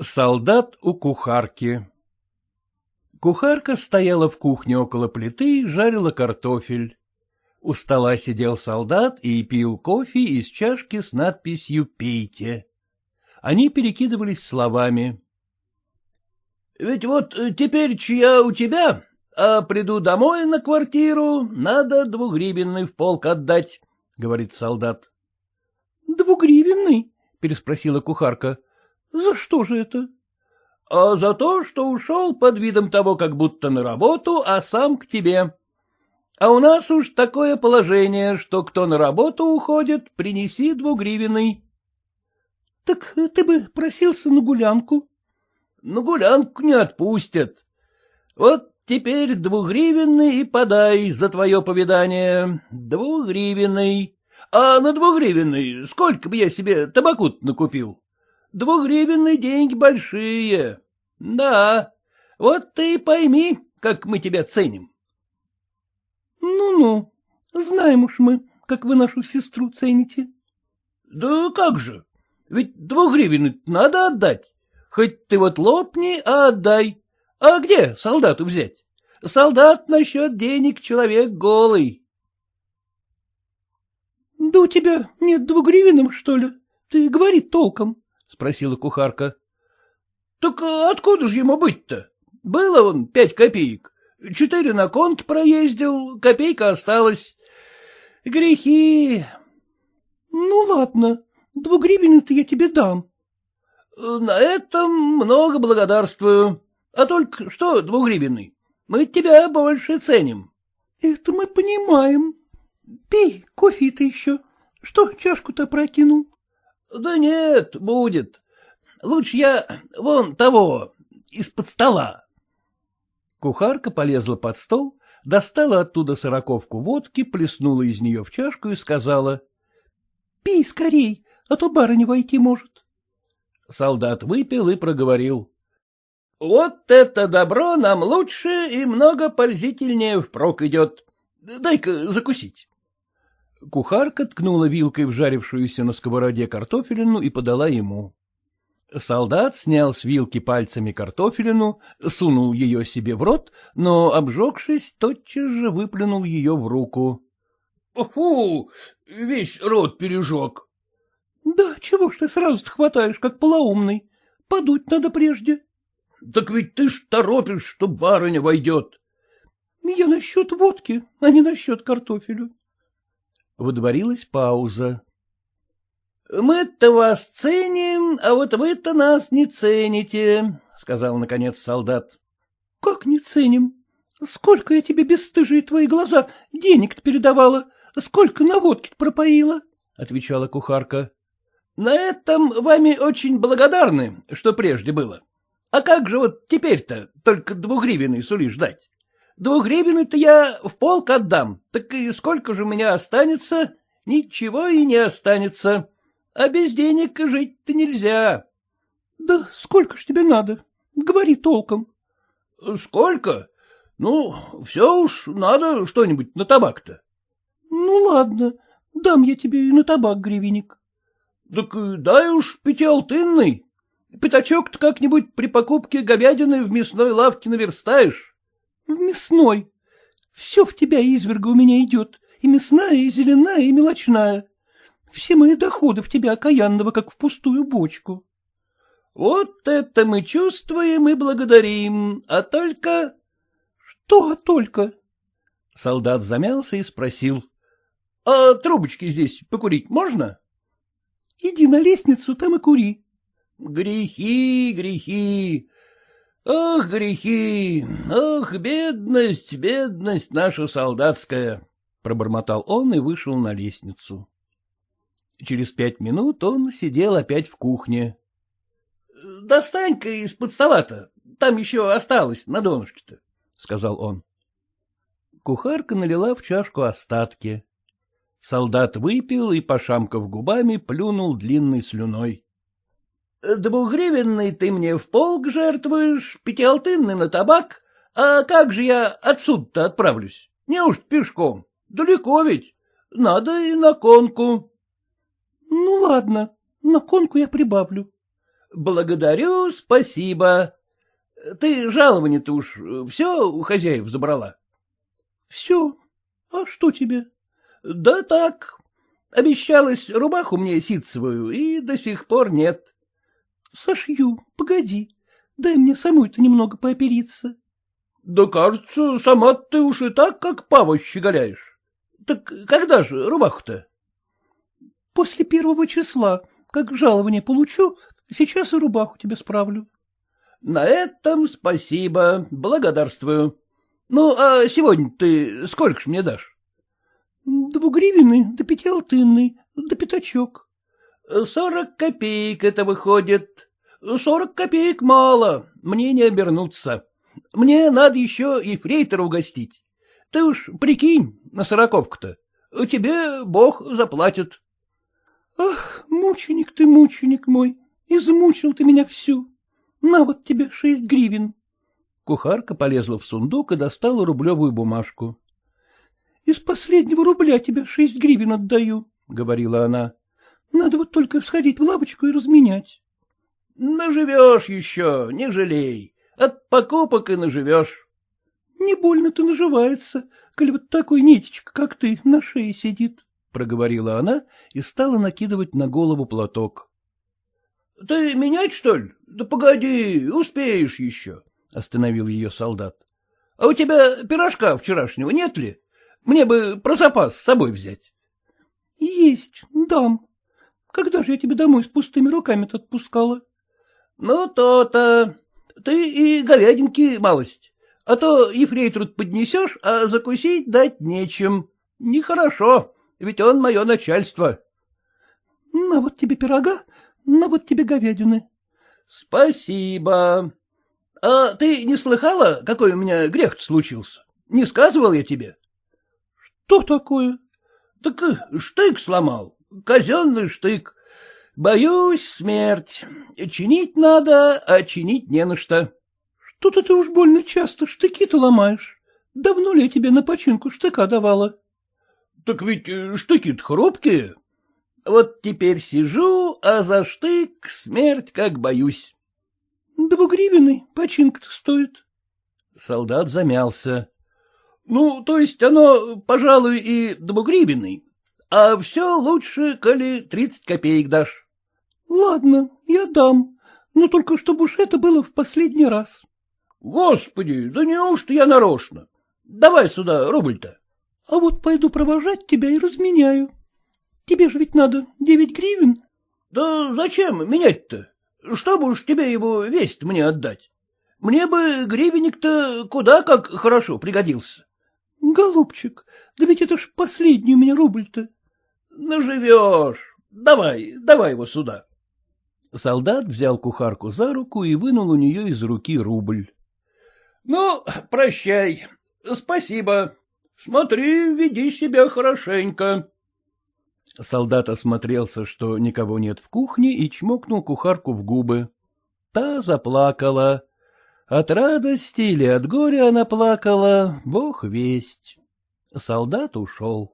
Солдат у кухарки Кухарка стояла в кухне около плиты, жарила картофель. У стола сидел солдат и пил кофе из чашки с надписью «Пейте». Они перекидывались словами. — Ведь вот теперь я у тебя, а приду домой на квартиру, надо двугривенный в полк отдать, — говорит солдат. — Двугривенный? — переспросила кухарка. — За что же это? — А за то, что ушел под видом того, как будто на работу, а сам к тебе. А у нас уж такое положение, что кто на работу уходит, принеси двугривенный. — Так ты бы просился на гулянку. — На гулянку не отпустят. Вот теперь двугривенный и подай за твое повидание. Двугривенный. А на двугривенный сколько бы я себе табаку накупил? Двугривенные деньги большие. Да, вот ты пойми, как мы тебя ценим. Ну-ну, знаем уж мы, как вы нашу сестру цените. Да как же, ведь двугривенный надо отдать. Хоть ты вот лопни, а отдай. А где солдату взять? Солдат насчет денег человек голый. — Да у тебя нет двугривенных, что ли? Ты говори толком, — спросила кухарка. — Так откуда же ему быть-то? Было он пять копеек. Четыре на конт проездил, копейка осталась. Грехи. — Ну, ладно, двугривенный-то я тебе дам. — На этом много благодарствую. А только что двугривенный? Мы тебя больше ценим. — Это мы понимаем. Пей кофе-то еще. Что чашку-то прокинул? — Да нет, будет. Лучше я вон того, из-под стола. Кухарка полезла под стол, достала оттуда сороковку водки, плеснула из нее в чашку и сказала. — Пей скорей, а то барыня войти может. Солдат выпил и проговорил. — Вот это добро нам лучше и много пользительнее впрок идет. Дай-ка закусить. Кухарка ткнула вилкой в жарившуюся на сковороде картофелину и подала ему. Солдат снял с вилки пальцами картофелину, сунул ее себе в рот, но, обжегшись, тотчас же выплюнул ее в руку. — Фу, весь рот пережег. — Да чего ж ты сразу хватаешь, как полоумный? Подуть надо прежде. — Так ведь ты ж торопишь, что барыня войдет. — Я насчет водки, а не насчет картофелю. Водворилась пауза. — Мы-то вас ценим, а вот вы-то нас не цените, — сказал, наконец, солдат. — Как не ценим? Сколько я тебе, бесстыжие твои глаза, денег-то передавала, сколько на водке пропоила? — отвечала кухарка. — На этом вами очень благодарны, что прежде было. А как же вот теперь-то только двугривенный сули ждать? Двугривенный-то я в полк отдам, так и сколько же у меня останется? Ничего и не останется а без денег жить-то нельзя. — Да сколько ж тебе надо? Говори толком. — Сколько? Ну, все уж надо что-нибудь на табак-то. — Ну, ладно, дам я тебе и на табак гривенник. — Так дай уж пятиалтынный. Пятачок-то как-нибудь при покупке говядины в мясной лавке наверстаешь. — В мясной? Все в тебя, изверга, у меня идет, и мясная, и зеленая, и мелочная. Все мои доходы в тебя окаянного, как в пустую бочку. — Вот это мы чувствуем и благодарим, а только... — Что а только? Солдат замялся и спросил. — А трубочки здесь покурить можно? — Иди на лестницу, там и кури. — Грехи, грехи. Ох, грехи, ох, бедность, бедность наша солдатская, — пробормотал он и вышел на лестницу. Через пять минут он сидел опять в кухне. — Достань-ка из-под стола-то, там еще осталось на донышке-то, — сказал он. Кухарка налила в чашку остатки. Солдат выпил и, пошамкав губами, плюнул длинной слюной. — Двухгривенный ты мне в полк жертвуешь, пятиалтынный на табак, а как же я отсюда-то отправлюсь? Неужто пешком? Далеко ведь. Надо и на конку. Ну, ладно, на конку я прибавлю. — Благодарю, спасибо. Ты жалование-то уж все у хозяев забрала? — Все. А что тебе? — Да так. Обещалась рубаху мне ситцевую, и до сих пор нет. — Сошью, погоди. Дай мне самой-то немного поопериться. — Да, кажется, сама ты уж и так, как пава щеголяешь. Так когда же рубаху-то? — После первого числа. Как жалование получу, сейчас и рубаху тебе справлю. — На этом спасибо, благодарствую. Ну, а сегодня ты сколько ж мне дашь? — Двугривенный, да пятиалтынный, да пятачок. — Сорок копеек это выходит. Сорок копеек мало, мне не обернуться. Мне надо еще и фрейтера угостить. Ты уж прикинь на сороковку-то. Тебе Бог заплатит. — Ах, мученик ты, мученик мой, измучил ты меня всю. На вот тебе шесть гривен. Кухарка полезла в сундук и достала рублевую бумажку. — Из последнего рубля тебе шесть гривен отдаю, — говорила она. — Надо вот только сходить в лавочку и разменять. — Наживешь еще, не жалей. От покупок и наживешь. — Не больно-то наживается, коли вот такой нитечка, как ты, на шее сидит, — проговорила она и стала накидывать на голову платок. — Ты менять, что ли? Да погоди, успеешь еще, — остановил ее солдат. — А у тебя пирожка вчерашнего нет ли? Мне бы про запас с собой взять. — Есть, дам. Когда же я тебя домой с пустыми руками-то отпускала? — ну, то-то. Ты и говядинки малость. А то ефрейтору поднесешь, а закусить дать нечем. Нехорошо, ведь он мое начальство. — На вот тебе пирога, на вот тебе говядины. — Спасибо. А ты не слыхала, какой у меня грех случился? Не сказывал я тебе? — Что такое? — Так штык сломал, казенный штык. Боюсь смерть. Чинить надо, а чинить не на что. Что-то ты уж больно часто штыки-то ломаешь. Давно ли я тебе на починку штыка давала? Так ведь э, штыки-то хрупкие. Вот теперь сижу, а за штык смерть как боюсь. Двугривенный починка-то стоит. Солдат замялся. Ну, то есть оно, пожалуй, и двугривенный, а все лучше, коли тридцать копеек дашь. — Ладно, я дам, но только чтобы уж это было в последний раз. — Господи, да неужто я нарочно? Давай сюда рубль-то. — А вот пойду провожать тебя и разменяю. Тебе же ведь надо девять гривен. — Да зачем менять-то? Чтобы уж тебе его весть мне отдать. Мне бы гривенник-то куда как хорошо пригодился. — Голубчик, да ведь это ж последний у меня рубль-то. — Наживешь. Давай, давай его сюда. Солдат взял кухарку за руку и вынул у нее из руки рубль. — Ну, прощай. Спасибо. Смотри, веди себя хорошенько. Солдат осмотрелся, что никого нет в кухне, и чмокнул кухарку в губы. Та заплакала. От радости или от горя она плакала, бог весть. Солдат ушел.